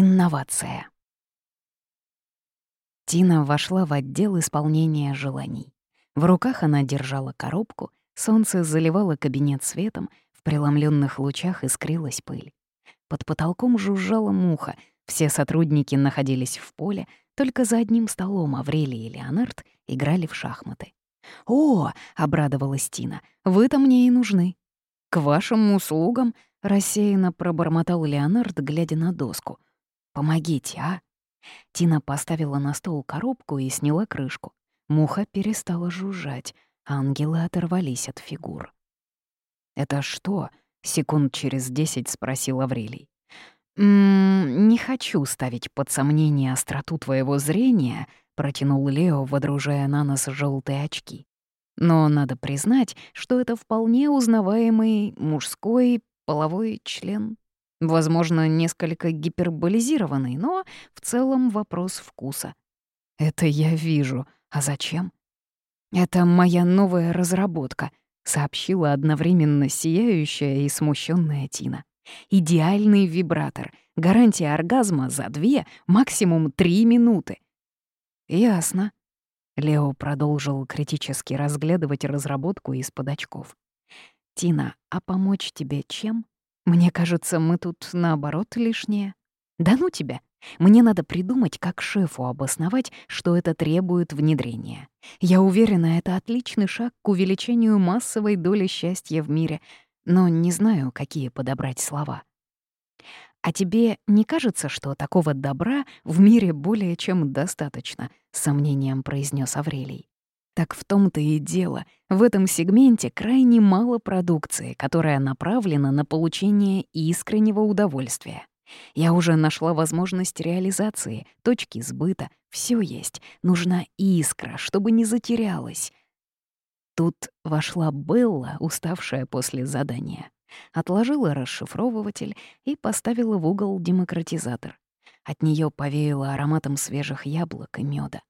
Инновация. Тина вошла в отдел исполнения желаний. В руках она держала коробку, солнце заливало кабинет светом, в преломленных лучах искрилась пыль. Под потолком жужжала муха, все сотрудники находились в поле, только за одним столом Аврелий и Леонард играли в шахматы. «О!» — обрадовалась Тина. «Вы-то мне и нужны». «К вашим услугам!» — рассеянно пробормотал Леонард, глядя на доску. «Помогите, а?» Тина поставила на стол коробку и сняла крышку. Муха перестала жужжать, ангелы оторвались от фигур. «Это что?» — секунд через десять спросил Аврелий. «М -м, «Не хочу ставить под сомнение остроту твоего зрения», — протянул Лео, водружая на нос желтые очки. «Но надо признать, что это вполне узнаваемый мужской половой член. Возможно, несколько гиперболизированный, но в целом вопрос вкуса. Это я вижу. А зачем? Это моя новая разработка, сообщила одновременно сияющая и смущенная Тина. Идеальный вибратор. Гарантия оргазма за две, максимум три минуты. Ясно. Лео продолжил критически разглядывать разработку из-под очков. «Тина, а помочь тебе чем?» Мне кажется, мы тут наоборот лишние. Да ну тебя. Мне надо придумать, как шефу обосновать, что это требует внедрения. Я уверена, это отличный шаг к увеличению массовой доли счастья в мире, но не знаю, какие подобрать слова. «А тебе не кажется, что такого добра в мире более чем достаточно?» — с сомнением произнес Аврелий. Так в том-то и дело. В этом сегменте крайне мало продукции, которая направлена на получение искреннего удовольствия. Я уже нашла возможность реализации, точки сбыта, все есть. Нужна искра, чтобы не затерялась. Тут вошла Белла, уставшая после задания. Отложила расшифровыватель и поставила в угол демократизатор. От нее повеяло ароматом свежих яблок и меда.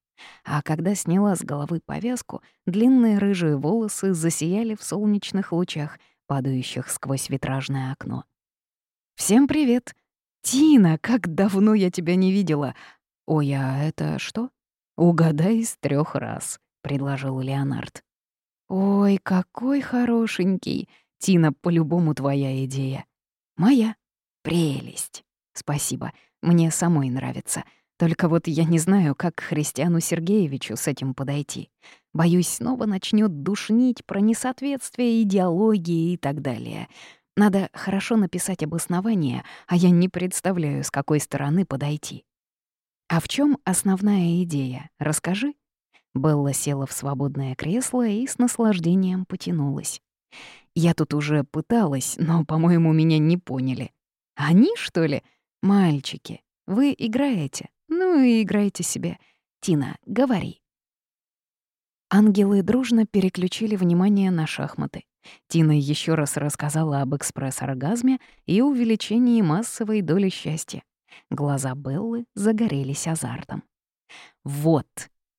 А когда сняла с головы повязку, длинные рыжие волосы засияли в солнечных лучах, падающих сквозь витражное окно. «Всем привет! Тина, как давно я тебя не видела! Ой, а это что?» «Угадай с трех раз», — предложил Леонард. «Ой, какой хорошенький! Тина, по-любому твоя идея». «Моя. Прелесть. Спасибо. Мне самой нравится. Только вот я не знаю, как к Христиану Сергеевичу с этим подойти. Боюсь, снова начнет душнить про несоответствие идеологии и так далее. Надо хорошо написать обоснование, а я не представляю, с какой стороны подойти. А в чем основная идея? Расскажи. Белла села в свободное кресло и с наслаждением потянулась. Я тут уже пыталась, но, по-моему, меня не поняли. Они, что ли? Мальчики, вы играете, ну и играйте себе. Тина, говори. Ангелы дружно переключили внимание на шахматы. Тина еще раз рассказала об экспресс-оргазме и увеличении массовой доли счастья. Глаза Беллы загорелись азартом. «Вот,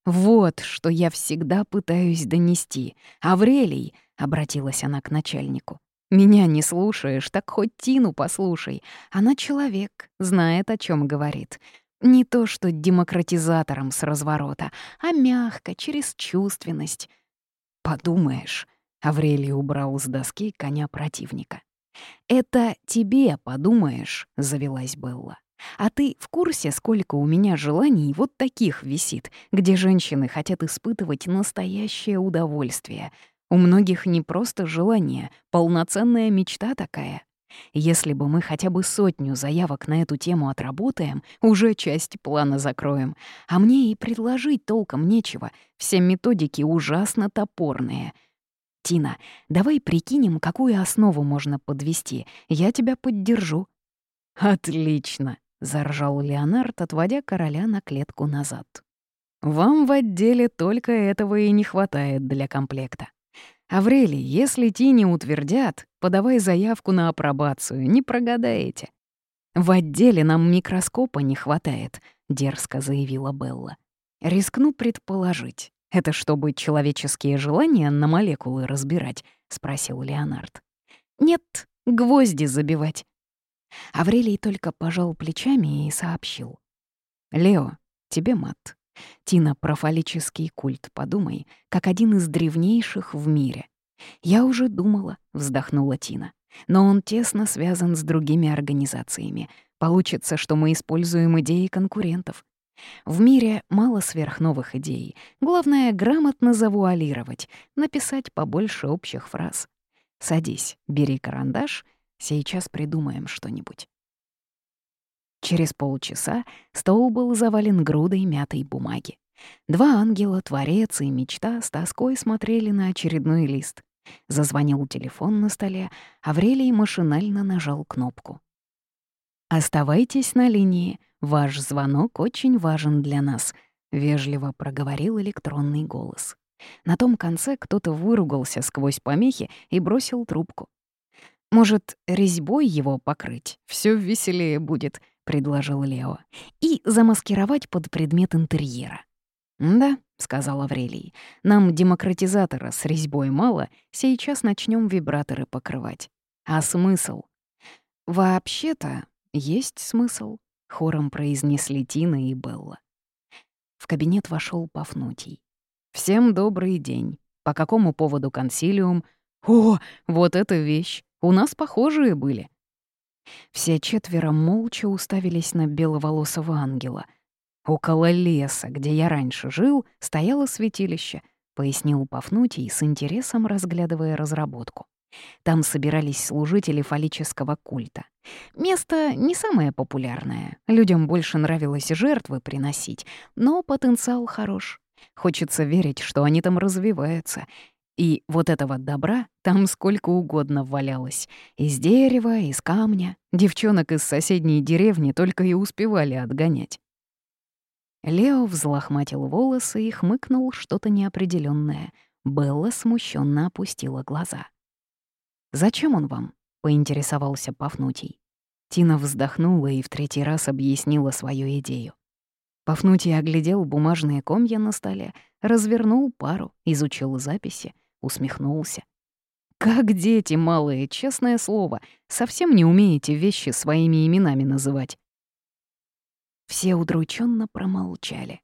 вот, что я всегда пытаюсь донести. Аврелий!» — обратилась она к начальнику. «Меня не слушаешь, так хоть Тину послушай. Она человек, знает, о чем говорит. Не то что демократизатором с разворота, а мягко, через чувственность. «Подумаешь», — Аврелий убрал с доски коня противника. «Это тебе подумаешь», — завелась Белла. «А ты в курсе, сколько у меня желаний вот таких висит, где женщины хотят испытывать настоящее удовольствие? У многих не просто желание, полноценная мечта такая. Если бы мы хотя бы сотню заявок на эту тему отработаем, уже часть плана закроем. А мне и предложить толком нечего. Все методики ужасно топорные. Тина, давай прикинем, какую основу можно подвести. Я тебя поддержу. Отлично, заржал Леонард, отводя короля на клетку назад. Вам в отделе только этого и не хватает для комплекта. «Аврелий, если Тини утвердят, подавай заявку на апробацию, не прогадаете». «В отделе нам микроскопа не хватает», — дерзко заявила Белла. «Рискну предположить. Это чтобы человеческие желания на молекулы разбирать?» — спросил Леонард. «Нет, гвозди забивать». Аврелий только пожал плечами и сообщил. «Лео, тебе мат. Тина про фаллический культ подумай, как один из древнейших в мире. Я уже думала, вздохнула Тина. Но он тесно связан с другими организациями. Получится, что мы используем идеи конкурентов. В мире мало сверхновых идей. Главное — грамотно завуалировать, написать побольше общих фраз. Садись, бери карандаш, сейчас придумаем что-нибудь. Через полчаса стол был завален грудой мятой бумаги. Два ангела, творец и мечта с тоской смотрели на очередной лист. Зазвонил телефон на столе, Аврелий машинально нажал кнопку. «Оставайтесь на линии, ваш звонок очень важен для нас», — вежливо проговорил электронный голос. На том конце кто-то выругался сквозь помехи и бросил трубку. «Может, резьбой его покрыть? Все веселее будет», — предложил Лео. «И замаскировать под предмет интерьера». «Да», — сказал Аврелий, — «нам демократизатора с резьбой мало, сейчас начнем вибраторы покрывать. А смысл?» «Вообще-то есть смысл», — хором произнесли Тина и Белла. В кабинет вошел Пафнутий. «Всем добрый день. По какому поводу консилиум?» «О, вот эта вещь! У нас похожие были». Все четверо молча уставились на беловолосого ангела — «Около леса, где я раньше жил, стояло святилище», — пояснил Пафнутий с интересом, разглядывая разработку. Там собирались служители фаллического культа. Место не самое популярное. Людям больше нравилось жертвы приносить, но потенциал хорош. Хочется верить, что они там развиваются. И вот этого добра там сколько угодно валялось. Из дерева, из камня. Девчонок из соседней деревни только и успевали отгонять. Лео взлохматил волосы и хмыкнул что-то неопределенное. Белла смущенно опустила глаза. «Зачем он вам?» — поинтересовался Пафнутий. Тина вздохнула и в третий раз объяснила свою идею. Пафнутий оглядел бумажные комья на столе, развернул пару, изучил записи, усмехнулся. «Как дети малые, честное слово, совсем не умеете вещи своими именами называть. Все удрученно промолчали.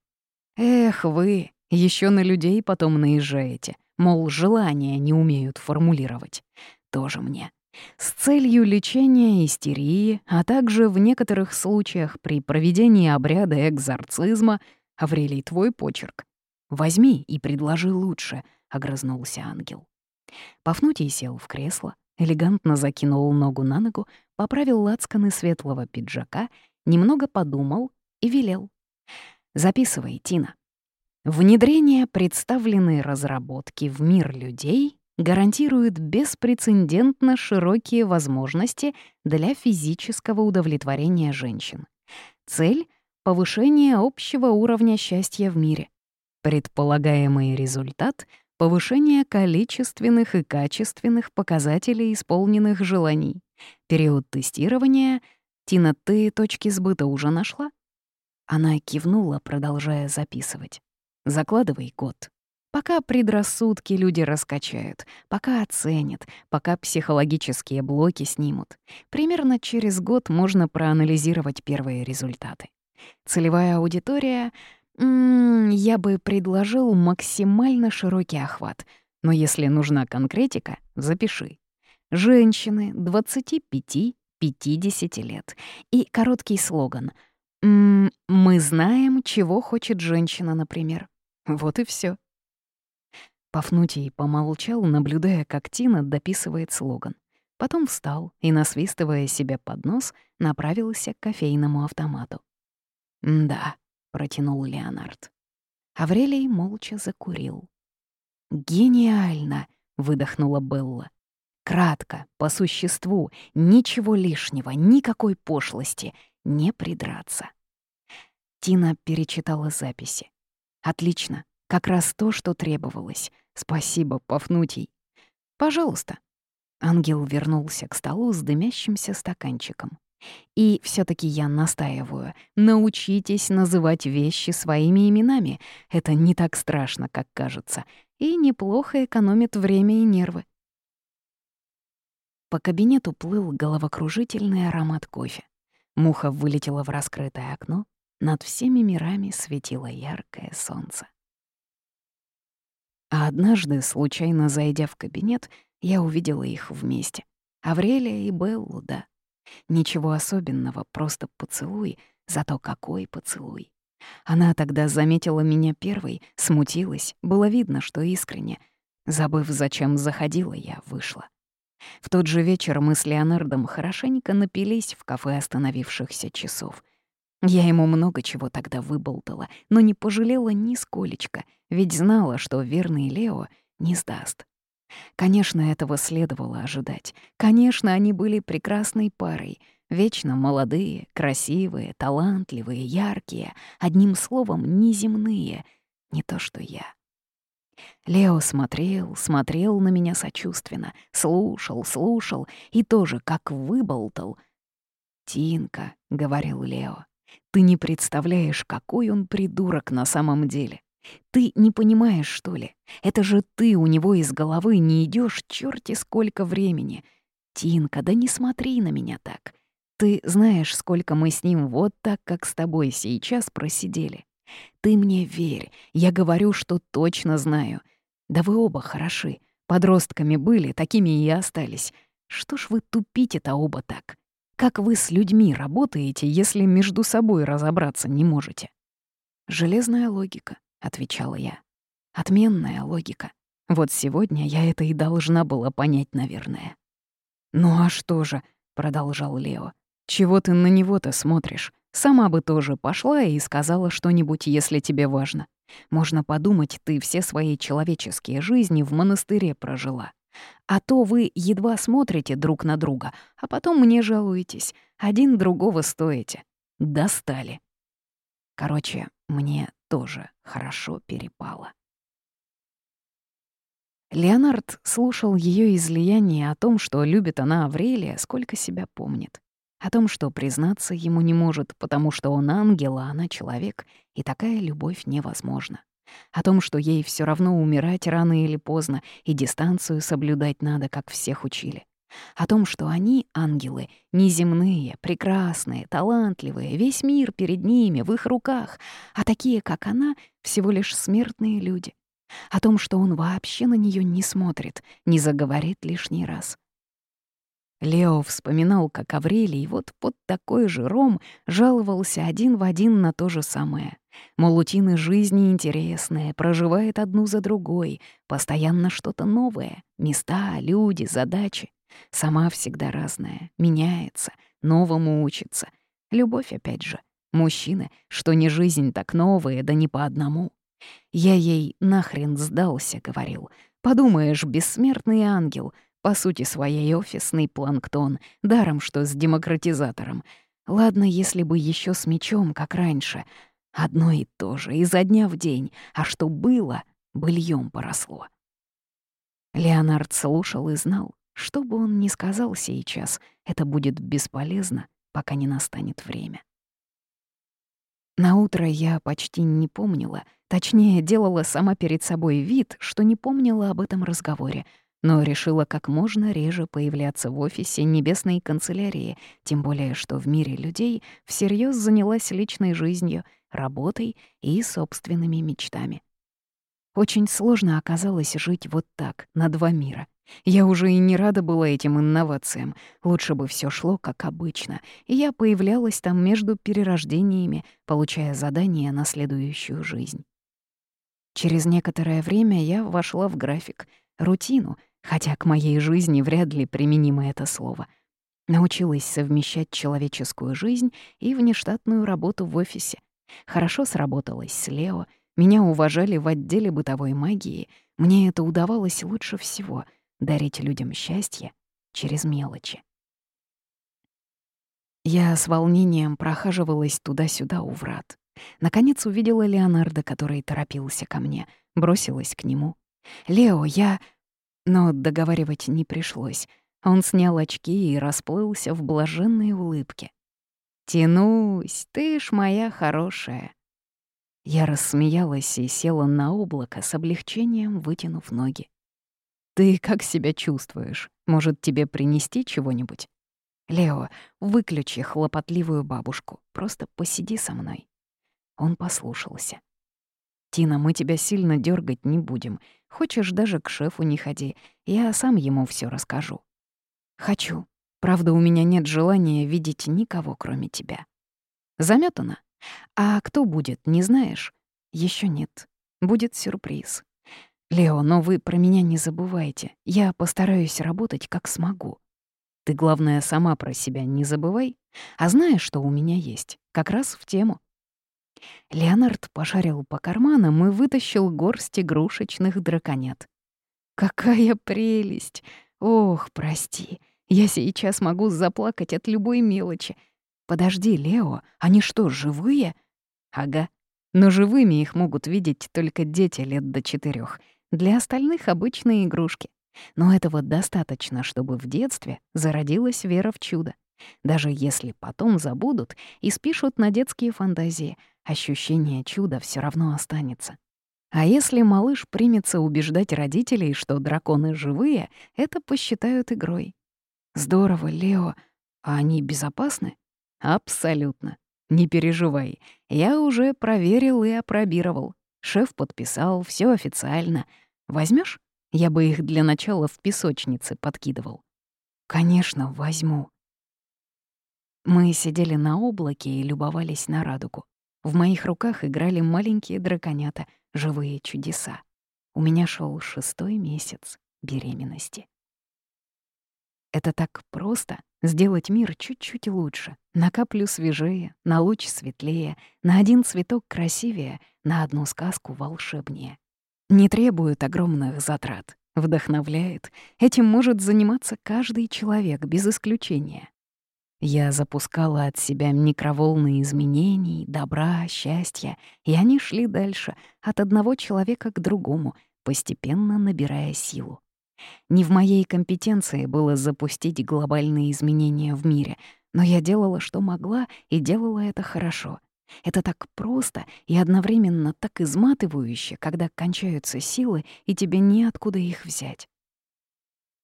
«Эх вы, еще на людей потом наезжаете, мол, желания не умеют формулировать. Тоже мне. С целью лечения истерии, а также в некоторых случаях при проведении обряда экзорцизма, Аврелий, твой почерк. Возьми и предложи лучше», — огрызнулся ангел. Пафнутий сел в кресло, элегантно закинул ногу на ногу, поправил лацканы светлого пиджака, немного подумал и велел. «Записывай, Тина. Внедрение представленной разработки в мир людей гарантирует беспрецедентно широкие возможности для физического удовлетворения женщин. Цель — повышение общего уровня счастья в мире. Предполагаемый результат — повышение количественных и качественных показателей исполненных желаний. Период тестирования — Тина, ты точки сбыта уже нашла? Она кивнула, продолжая записывать. «Закладывай код. Пока предрассудки люди раскачают, пока оценят, пока психологические блоки снимут. Примерно через год можно проанализировать первые результаты. Целевая аудитория... М -м, я бы предложил максимально широкий охват, но если нужна конкретика, запиши. Женщины 25-50 лет. И короткий слоган — М мы знаем, чего хочет женщина, например. Вот и все. Пафнутий помолчал, наблюдая, как Тина дописывает слоган. Потом встал и, насвистывая себе под нос, направился к кофейному автомату. «Да», — протянул Леонард. Аврелий молча закурил. «Гениально!» — выдохнула Белла. «Кратко, по существу, ничего лишнего, никакой пошлости, не придраться». Тина перечитала записи. «Отлично. Как раз то, что требовалось. Спасибо, Пафнутий. Пожалуйста». Ангел вернулся к столу с дымящимся стаканчиком. И все таки я настаиваю. Научитесь называть вещи своими именами. Это не так страшно, как кажется. И неплохо экономит время и нервы. По кабинету плыл головокружительный аромат кофе. Муха вылетела в раскрытое окно, над всеми мирами светило яркое солнце. А однажды, случайно зайдя в кабинет, я увидела их вместе. Аврелия и Беллу, да. Ничего особенного, просто поцелуй, зато какой поцелуй. Она тогда заметила меня первой, смутилась, было видно, что искренне. Забыв, зачем заходила, я вышла. В тот же вечер мы с Леонардом хорошенько напились в кафе остановившихся часов. Я ему много чего тогда выболтала, но не пожалела нисколечко, ведь знала, что верный Лео не сдаст. Конечно, этого следовало ожидать. Конечно, они были прекрасной парой — Вечно молодые, красивые, талантливые, яркие, одним словом, неземные, не то что я. Лео смотрел, смотрел на меня сочувственно, слушал, слушал и тоже как выболтал. «Тинка», — говорил Лео, — «ты не представляешь, какой он придурок на самом деле. Ты не понимаешь, что ли? Это же ты у него из головы не идешь черти сколько времени. Тинка, да не смотри на меня так. Ты знаешь, сколько мы с ним вот так, как с тобой сейчас просидели. Ты мне верь, я говорю, что точно знаю. Да вы оба хороши. Подростками были, такими и остались. Что ж вы тупите-то оба так? Как вы с людьми работаете, если между собой разобраться не можете? «Железная логика», — отвечала я. «Отменная логика. Вот сегодня я это и должна была понять, наверное». «Ну а что же?» — продолжал Лео. Чего ты на него-то смотришь? Сама бы тоже пошла и сказала что-нибудь, если тебе важно. Можно подумать, ты все свои человеческие жизни в монастыре прожила. А то вы едва смотрите друг на друга, а потом мне жалуетесь. Один другого стоите. Достали. Короче, мне тоже хорошо перепало. Леонард слушал ее излияние о том, что любит она Аврелия, сколько себя помнит. О том, что признаться ему не может, потому что он ангел, а она человек, и такая любовь невозможна. О том, что ей все равно умирать рано или поздно, и дистанцию соблюдать надо, как всех учили. О том, что они, ангелы, неземные, прекрасные, талантливые, весь мир перед ними, в их руках, а такие, как она, всего лишь смертные люди. О том, что он вообще на нее не смотрит, не заговорит лишний раз. Лео вспоминал, как Аврелий вот под такой же ром жаловался один в один на то же самое. Мол, утины жизни интересные, проживает одну за другой, постоянно что-то новое, места, люди, задачи. Сама всегда разная, меняется, новому учится. Любовь опять же. Мужчины, что не жизнь так новая, да не по одному. Я ей нахрен сдался, говорил. Подумаешь, бессмертный ангел — по сути своей офисный планктон, даром что с демократизатором. Ладно, если бы еще с мечом, как раньше. Одно и то же, изо дня в день, а что было, быльем поросло. Леонард слушал и знал, что бы он ни сказал сейчас, это будет бесполезно, пока не настанет время. На утро я почти не помнила, точнее, делала сама перед собой вид, что не помнила об этом разговоре — но решила как можно реже появляться в офисе небесной канцелярии, тем более что в мире людей всерьез занялась личной жизнью, работой и собственными мечтами. Очень сложно оказалось жить вот так, на два мира. Я уже и не рада была этим инновациям. Лучше бы все шло как обычно, и я появлялась там между перерождениями, получая задания на следующую жизнь. Через некоторое время я вошла в график, рутину, хотя к моей жизни вряд ли применимо это слово. Научилась совмещать человеческую жизнь и внештатную работу в офисе. Хорошо сработалась с Лео, меня уважали в отделе бытовой магии, мне это удавалось лучше всего — дарить людям счастье через мелочи. Я с волнением прохаживалась туда-сюда у врат. Наконец увидела Леонардо, который торопился ко мне, бросилась к нему. «Лео, я...» Но договаривать не пришлось. Он снял очки и расплылся в блаженной улыбке. «Тянусь, ты ж моя хорошая». Я рассмеялась и села на облако с облегчением, вытянув ноги. Ты как себя чувствуешь? Может, тебе принести чего-нибудь? Лео, выключи хлопотливую бабушку. Просто посиди со мной. Он послушался. «Тина, мы тебя сильно дергать не будем. Хочешь, даже к шефу не ходи. Я сам ему все расскажу». «Хочу. Правда, у меня нет желания видеть никого, кроме тебя». Заметано. А кто будет, не знаешь? Еще нет. Будет сюрприз. Лео, но вы про меня не забывайте. Я постараюсь работать как смогу. Ты, главное, сама про себя не забывай. А знаешь, что у меня есть? Как раз в тему. Леонард пошарил по карманам и вытащил горсть игрушечных драконят. «Какая прелесть! Ох, прости, я сейчас могу заплакать от любой мелочи. Подожди, Лео, они что, живые?» «Ага, но живыми их могут видеть только дети лет до четырех. Для остальных — обычные игрушки. Но этого достаточно, чтобы в детстве зародилась вера в чудо. Даже если потом забудут и спишут на детские фантазии, ощущение чуда все равно останется. А если малыш примется убеждать родителей, что драконы живые, это посчитают игрой. Здорово, Лео. А они безопасны? Абсолютно. Не переживай. Я уже проверил и опробировал. Шеф подписал, все официально. Возьмешь? Я бы их для начала в песочнице подкидывал. Конечно, возьму. Мы сидели на облаке и любовались на радугу. В моих руках играли маленькие драконята, живые чудеса. У меня шел шестой месяц беременности. Это так просто — сделать мир чуть-чуть лучше, на каплю свежее, на луч светлее, на один цветок красивее, на одну сказку волшебнее. Не требует огромных затрат, вдохновляет. Этим может заниматься каждый человек без исключения. Я запускала от себя микроволны изменений, добра, счастья, и они шли дальше, от одного человека к другому, постепенно набирая силу. Не в моей компетенции было запустить глобальные изменения в мире, но я делала, что могла, и делала это хорошо. Это так просто и одновременно так изматывающе, когда кончаются силы, и тебе неоткуда их взять.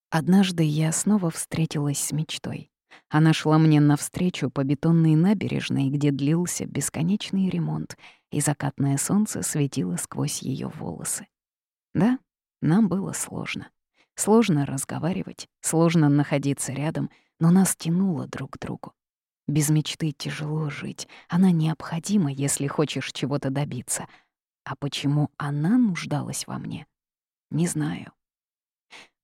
Однажды я снова встретилась с мечтой. Она шла мне навстречу по бетонной набережной, где длился бесконечный ремонт, и закатное солнце светило сквозь ее волосы. Да, нам было сложно. Сложно разговаривать, сложно находиться рядом, но нас тянуло друг к другу. Без мечты тяжело жить, она необходима, если хочешь чего-то добиться. А почему она нуждалась во мне? Не знаю.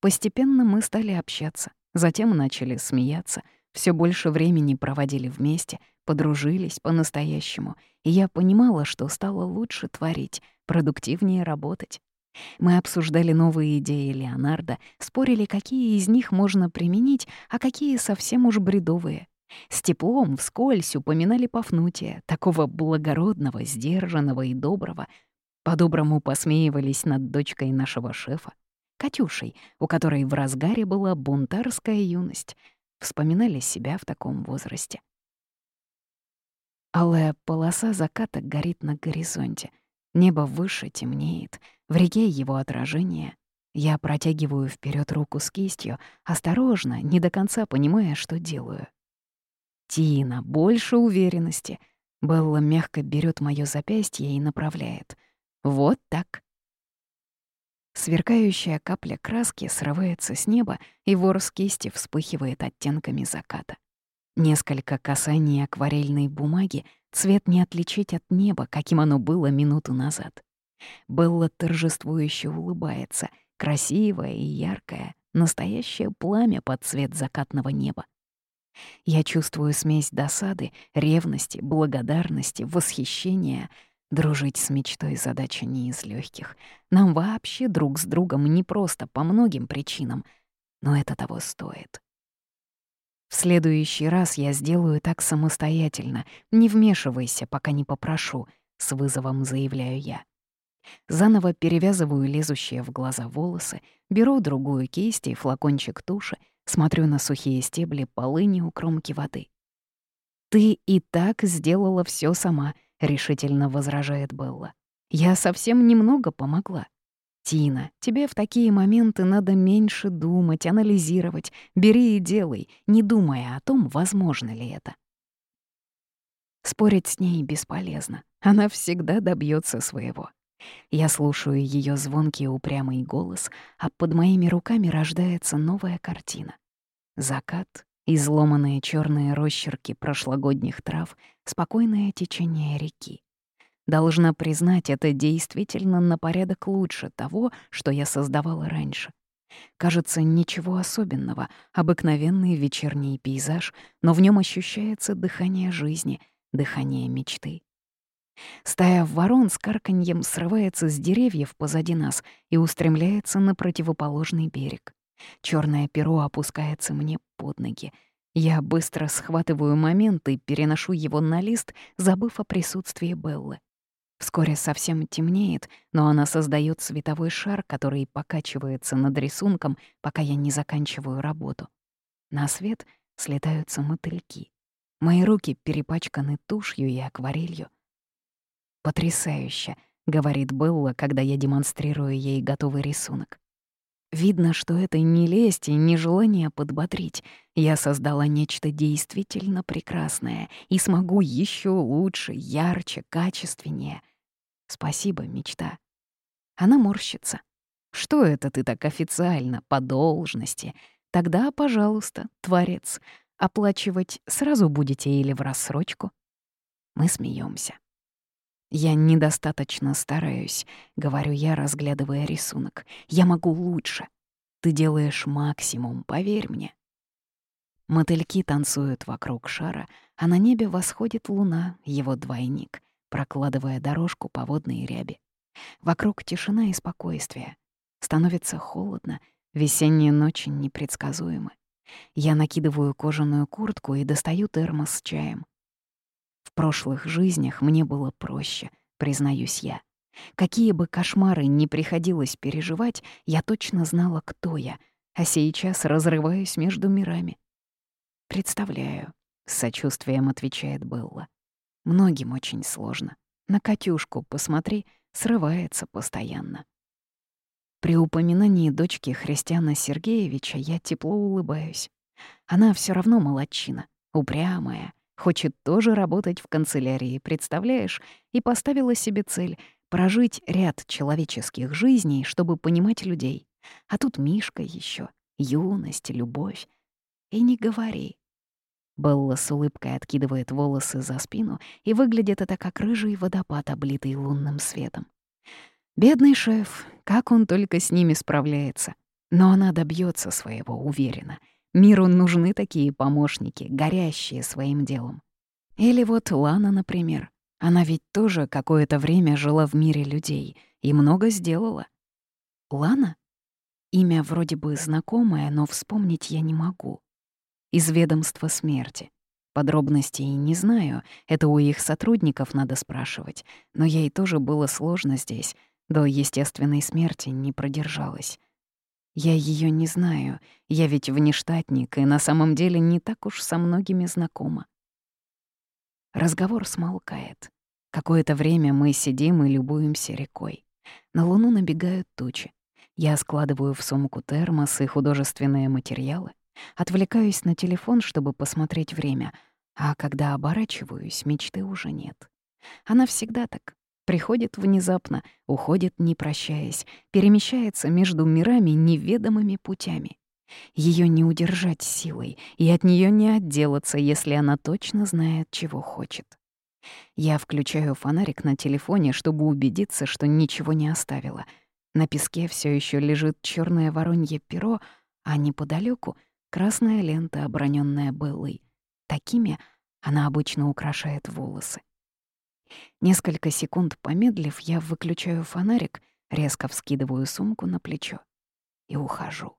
Постепенно мы стали общаться, затем начали смеяться, все больше времени проводили вместе, подружились по-настоящему, и я понимала, что стало лучше творить, продуктивнее работать. Мы обсуждали новые идеи Леонардо, спорили, какие из них можно применить, а какие совсем уж бредовые. С теплом вскользь упоминали Пафнутия, такого благородного, сдержанного и доброго. По-доброму посмеивались над дочкой нашего шефа, Катюшей, у которой в разгаре была бунтарская юность. Вспоминали себя в таком возрасте. Алая полоса заката горит на горизонте. Небо выше темнеет — в реке его отражение. Я протягиваю вперед руку с кистью, осторожно, не до конца понимая, что делаю. «Тина, больше уверенности». Белла мягко берет моё запястье и направляет. «Вот так». Сверкающая капля краски срывается с неба, и ворс кисти вспыхивает оттенками заката. Несколько касаний акварельной бумаги, цвет не отличить от неба, каким оно было минуту назад. Белла торжествующе улыбается, красивая и яркая, настоящее пламя под цвет закатного неба. Я чувствую смесь досады, ревности, благодарности, восхищения. Дружить с мечтой задача не из легких. Нам вообще друг с другом не просто по многим причинам, но это того стоит. В следующий раз я сделаю так самостоятельно, не вмешивайся, пока не попрошу, с вызовом заявляю я. Заново перевязываю лезущие в глаза волосы, беру другую кисть и флакончик туши, смотрю на сухие стебли полыни у кромки воды. «Ты и так сделала все сама», — решительно возражает Белла. «Я совсем немного помогла. Тина, тебе в такие моменты надо меньше думать, анализировать. Бери и делай, не думая о том, возможно ли это. Спорить с ней бесполезно. Она всегда добьется своего. Я слушаю ее звонкий упрямый голос, а под моими руками рождается новая картина. Закат, изломанные черные росчерки прошлогодних трав, спокойное течение реки. Должна признать, это действительно на порядок лучше того, что я создавала раньше. Кажется, ничего особенного, обыкновенный вечерний пейзаж, но в нем ощущается дыхание жизни, дыхание мечты. Стая ворон с карканьем срывается с деревьев позади нас и устремляется на противоположный берег. Черное перо опускается мне под ноги. Я быстро схватываю момент и переношу его на лист, забыв о присутствии Беллы. Вскоре совсем темнеет, но она создает световой шар, который покачивается над рисунком, пока я не заканчиваю работу. На свет слетаются мотыльки. Мои руки перепачканы тушью и акварелью. «Потрясающе», — говорит Белла, когда я демонстрирую ей готовый рисунок. Видно, что это не лесть и не желание подбодрить. Я создала нечто действительно прекрасное и смогу еще лучше, ярче, качественнее. Спасибо, мечта. Она морщится. Что это ты так официально, по должности? Тогда, пожалуйста, творец, оплачивать сразу будете или в рассрочку? Мы смеемся. «Я недостаточно стараюсь», — говорю я, разглядывая рисунок. «Я могу лучше. Ты делаешь максимум, поверь мне». Мотыльки танцуют вокруг шара, а на небе восходит луна, его двойник, прокладывая дорожку по водной ряби. Вокруг тишина и спокойствие. Становится холодно, весенние ночи непредсказуемы. Я накидываю кожаную куртку и достаю термос с чаем. В прошлых жизнях мне было проще, признаюсь я. Какие бы кошмары ни приходилось переживать, я точно знала, кто я, а сейчас разрываюсь между мирами. «Представляю», — с сочувствием отвечает Белла. «Многим очень сложно. На Катюшку посмотри, срывается постоянно». При упоминании дочки Христиана Сергеевича я тепло улыбаюсь. Она все равно молодчина, упрямая, Хочет тоже работать в канцелярии, представляешь? И поставила себе цель — прожить ряд человеческих жизней, чтобы понимать людей. А тут Мишка еще, юность, любовь. И не говори. Белла с улыбкой откидывает волосы за спину, и выглядит это как рыжий водопад, облитый лунным светом. Бедный шеф, как он только с ними справляется. Но она добьется своего, уверена — Миру нужны такие помощники, горящие своим делом. Или вот Лана, например. Она ведь тоже какое-то время жила в мире людей и много сделала. Лана? Имя вроде бы знакомое, но вспомнить я не могу. Из ведомства смерти. Подробностей не знаю, это у их сотрудников надо спрашивать, но ей тоже было сложно здесь, до естественной смерти не продержалась. Я ее не знаю, я ведь внештатник и на самом деле не так уж со многими знакома. Разговор смолкает. Какое-то время мы сидим и любуемся рекой. На луну набегают тучи. Я складываю в сумку термос и художественные материалы, отвлекаюсь на телефон, чтобы посмотреть время, а когда оборачиваюсь, мечты уже нет. Она всегда так. Приходит внезапно, уходит не прощаясь, перемещается между мирами неведомыми путями. Ее не удержать силой, и от нее не отделаться, если она точно знает, чего хочет. Я включаю фонарик на телефоне, чтобы убедиться, что ничего не оставила. На песке все еще лежит черное воронье перо, а неподалеку красная лента, оброненная Беллой. Такими она обычно украшает волосы. Несколько секунд помедлив, я выключаю фонарик, резко вскидываю сумку на плечо и ухожу.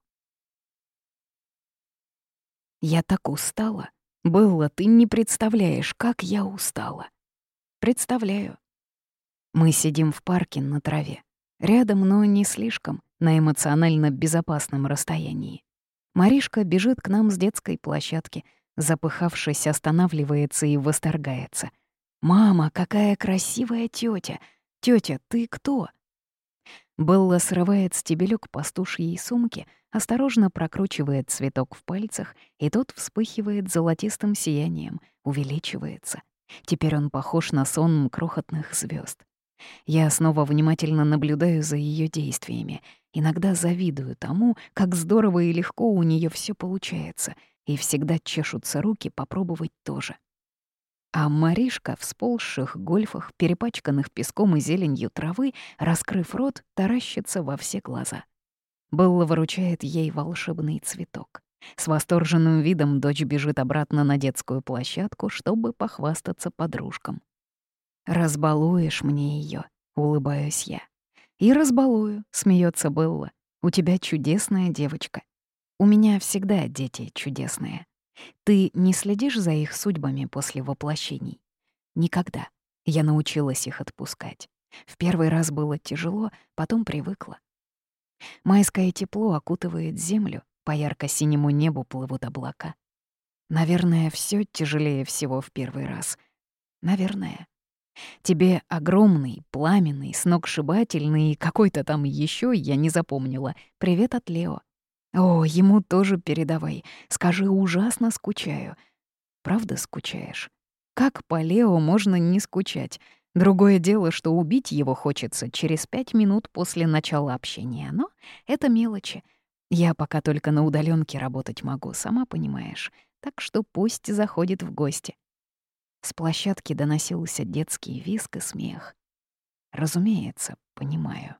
Я так устала. Было, ты не представляешь, как я устала. Представляю. Мы сидим в парке на траве. Рядом, но не слишком, на эмоционально безопасном расстоянии. Маришка бежит к нам с детской площадки, запыхавшись, останавливается и восторгается — «Мама, какая красивая тетя! Тетя, ты кто?» Белла срывает стебелек пастушьей сумки, осторожно прокручивает цветок в пальцах, и тот вспыхивает золотистым сиянием, увеличивается. Теперь он похож на сон крохотных звезд. Я снова внимательно наблюдаю за ее действиями. Иногда завидую тому, как здорово и легко у нее все получается, и всегда чешутся руки попробовать тоже. А Маришка в сползших гольфах, перепачканных песком и зеленью травы, раскрыв рот, таращится во все глаза. Белла выручает ей волшебный цветок. С восторженным видом дочь бежит обратно на детскую площадку, чтобы похвастаться подружкам. «Разбалуешь мне ее, улыбаюсь я. «И разбалую», — смеется Белла. «У тебя чудесная девочка. У меня всегда дети чудесные. Ты не следишь за их судьбами после воплощений? Никогда. Я научилась их отпускать. В первый раз было тяжело, потом привыкла. Майское тепло окутывает землю, по ярко-синему небу плывут облака. Наверное, все тяжелее всего в первый раз. Наверное. Тебе огромный, пламенный, сногсшибательный и какой-то там еще я не запомнила. Привет от Лео. О, ему тоже передавай. Скажи, ужасно скучаю. Правда скучаешь? Как по Лео можно не скучать? Другое дело, что убить его хочется через пять минут после начала общения, но это мелочи. Я пока только на удаленке работать могу, сама понимаешь. Так что пусть заходит в гости. С площадки доносился детский визг и смех. Разумеется, понимаю.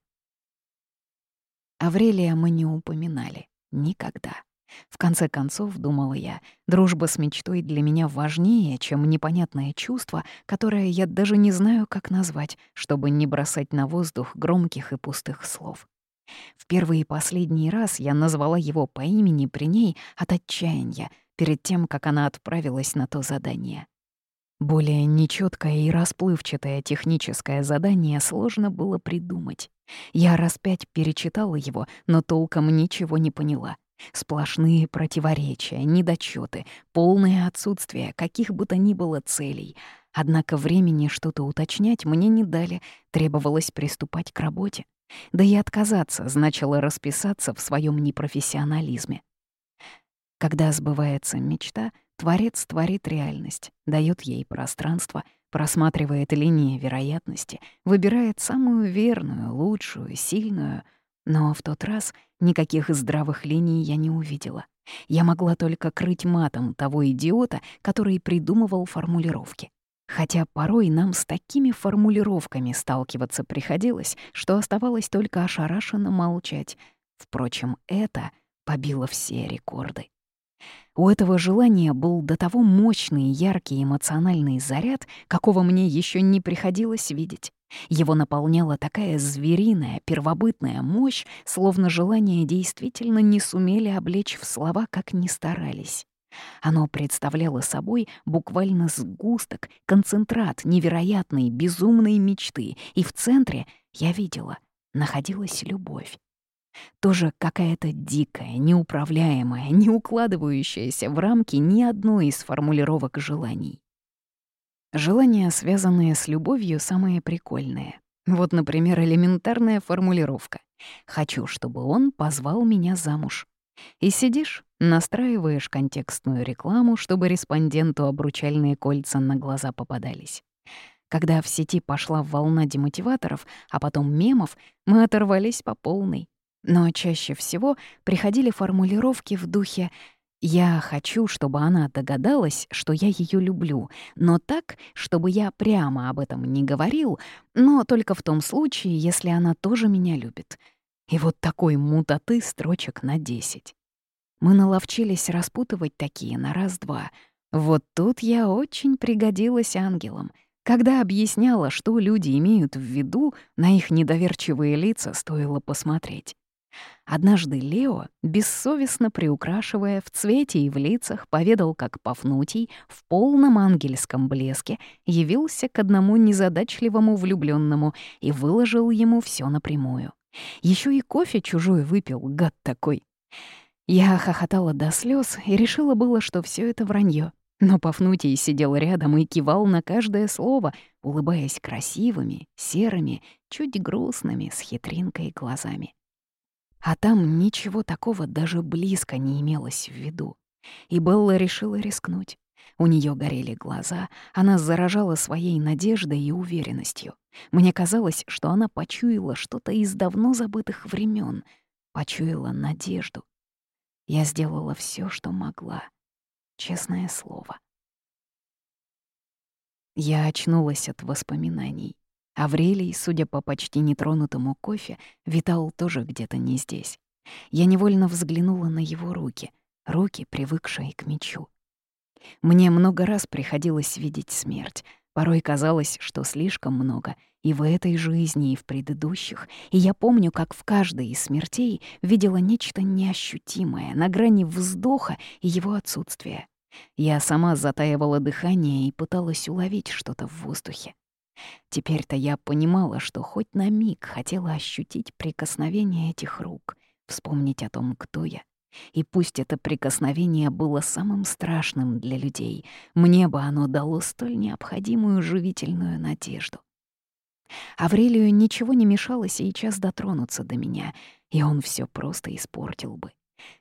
Аврелия мы не упоминали. Никогда. В конце концов, думала я, дружба с мечтой для меня важнее, чем непонятное чувство, которое я даже не знаю, как назвать, чтобы не бросать на воздух громких и пустых слов. В первый и последний раз я назвала его по имени при ней от отчаяния, перед тем, как она отправилась на то задание. Более нечёткое и расплывчатое техническое задание сложно было придумать. Я раз пять перечитала его, но толком ничего не поняла. Сплошные противоречия, недочёты, полное отсутствие каких бы то ни было целей. Однако времени что-то уточнять мне не дали, требовалось приступать к работе. Да и отказаться значило расписаться в своем непрофессионализме. Когда сбывается мечта — Творец творит реальность, дает ей пространство, просматривает линии вероятности, выбирает самую верную, лучшую, сильную. Но в тот раз никаких здравых линий я не увидела. Я могла только крыть матом того идиота, который придумывал формулировки. Хотя порой нам с такими формулировками сталкиваться приходилось, что оставалось только ошарашенно молчать. Впрочем, это побило все рекорды. У этого желания был до того мощный, яркий эмоциональный заряд, какого мне еще не приходилось видеть. Его наполняла такая звериная, первобытная мощь, словно желания действительно не сумели облечь в слова, как ни старались. Оно представляло собой буквально сгусток, концентрат невероятной, безумной мечты, и в центре, я видела, находилась любовь. Тоже какая-то дикая, неуправляемая, не укладывающаяся в рамки ни одной из формулировок желаний. Желания, связанные с любовью, самые прикольные. Вот, например, элементарная формулировка. «Хочу, чтобы он позвал меня замуж». И сидишь, настраиваешь контекстную рекламу, чтобы респонденту обручальные кольца на глаза попадались. Когда в сети пошла волна демотиваторов, а потом мемов, мы оторвались по полной. Но чаще всего приходили формулировки в духе «Я хочу, чтобы она догадалась, что я ее люблю, но так, чтобы я прямо об этом не говорил, но только в том случае, если она тоже меня любит». И вот такой мутоты строчек на десять. Мы наловчились распутывать такие на раз-два. Вот тут я очень пригодилась ангелам. Когда объясняла, что люди имеют в виду, на их недоверчивые лица стоило посмотреть. Однажды Лео, бессовестно приукрашивая в цвете и в лицах, поведал, как Пафнутий в полном ангельском блеске явился к одному незадачливому влюбленному и выложил ему все напрямую. Еще и кофе чужой выпил, гад такой. Я хохотала до слез и решила было, что все это вранье. Но Пафнутий сидел рядом и кивал на каждое слово, улыбаясь красивыми, серыми, чуть грустными, с хитринкой глазами. А там ничего такого даже близко не имелось в виду. И Белла решила рискнуть. У нее горели глаза, она заражала своей надеждой и уверенностью. Мне казалось, что она почуяла что-то из давно забытых времен, почуяла надежду. Я сделала все, что могла. Честное слово. Я очнулась от воспоминаний. Аврелий, судя по почти нетронутому кофе, витал тоже где-то не здесь. Я невольно взглянула на его руки, руки, привыкшие к мечу. Мне много раз приходилось видеть смерть. Порой казалось, что слишком много, и в этой жизни, и в предыдущих. И я помню, как в каждой из смертей видела нечто неощутимое, на грани вздоха и его отсутствия. Я сама затаивала дыхание и пыталась уловить что-то в воздухе. Теперь-то я понимала, что хоть на миг хотела ощутить прикосновение этих рук, вспомнить о том, кто я, и пусть это прикосновение было самым страшным для людей, мне бы оно дало столь необходимую живительную надежду. Аврелию ничего не мешало сейчас дотронуться до меня, и он все просто испортил бы.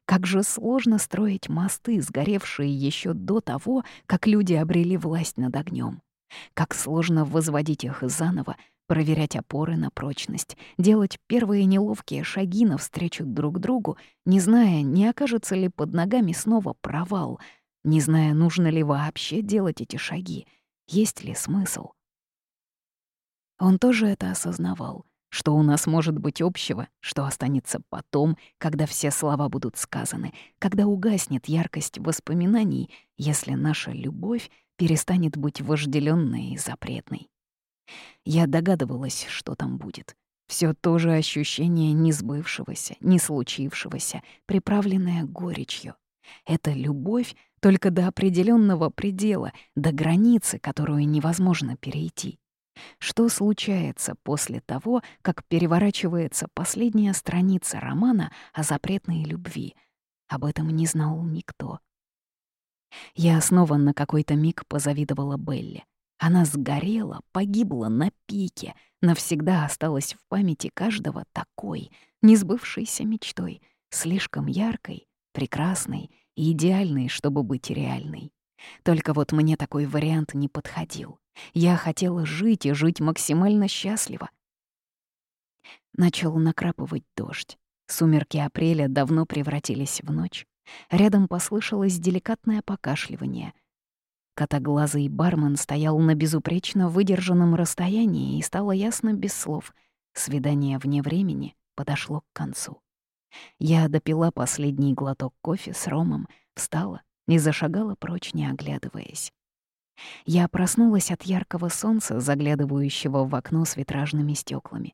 Как же сложно строить мосты, сгоревшие еще до того, как люди обрели власть над огнем. Как сложно возводить их заново, проверять опоры на прочность, делать первые неловкие шаги навстречу друг другу, не зная, не окажется ли под ногами снова провал, не зная, нужно ли вообще делать эти шаги, есть ли смысл. Он тоже это осознавал, что у нас может быть общего, что останется потом, когда все слова будут сказаны, когда угаснет яркость воспоминаний, если наша любовь перестанет быть вожделенной и запретной. Я догадывалась, что там будет. Все то же ощущение несбывшегося, не случившегося, приправленное горечью. Это любовь только до определенного предела, до границы, которую невозможно перейти. Что случается после того, как переворачивается последняя страница романа о запретной любви? Об этом не знал никто. Я снова на какой-то миг позавидовала Белле. Она сгорела, погибла на пике, навсегда осталась в памяти каждого такой, несбывшейся мечтой, слишком яркой, прекрасной и идеальной, чтобы быть реальной. Только вот мне такой вариант не подходил. Я хотела жить и жить максимально счастливо. Начал накрапывать дождь. Сумерки апреля давно превратились в ночь. Рядом послышалось деликатное покашливание — Котоглазый бармен стоял на безупречно выдержанном расстоянии, и стало ясно без слов. Свидание вне времени подошло к концу. Я допила последний глоток кофе с ромом, встала и зашагала прочь, не оглядываясь. Я проснулась от яркого солнца, заглядывающего в окно с витражными стеклами.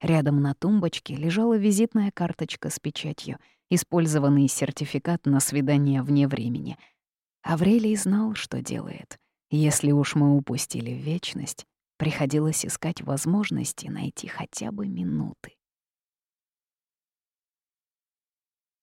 Рядом на тумбочке лежала визитная карточка с печатью, использованный сертификат на свидание вне времени — Аврелий знал, что делает. Если уж мы упустили вечность, приходилось искать возможности найти хотя бы минуты.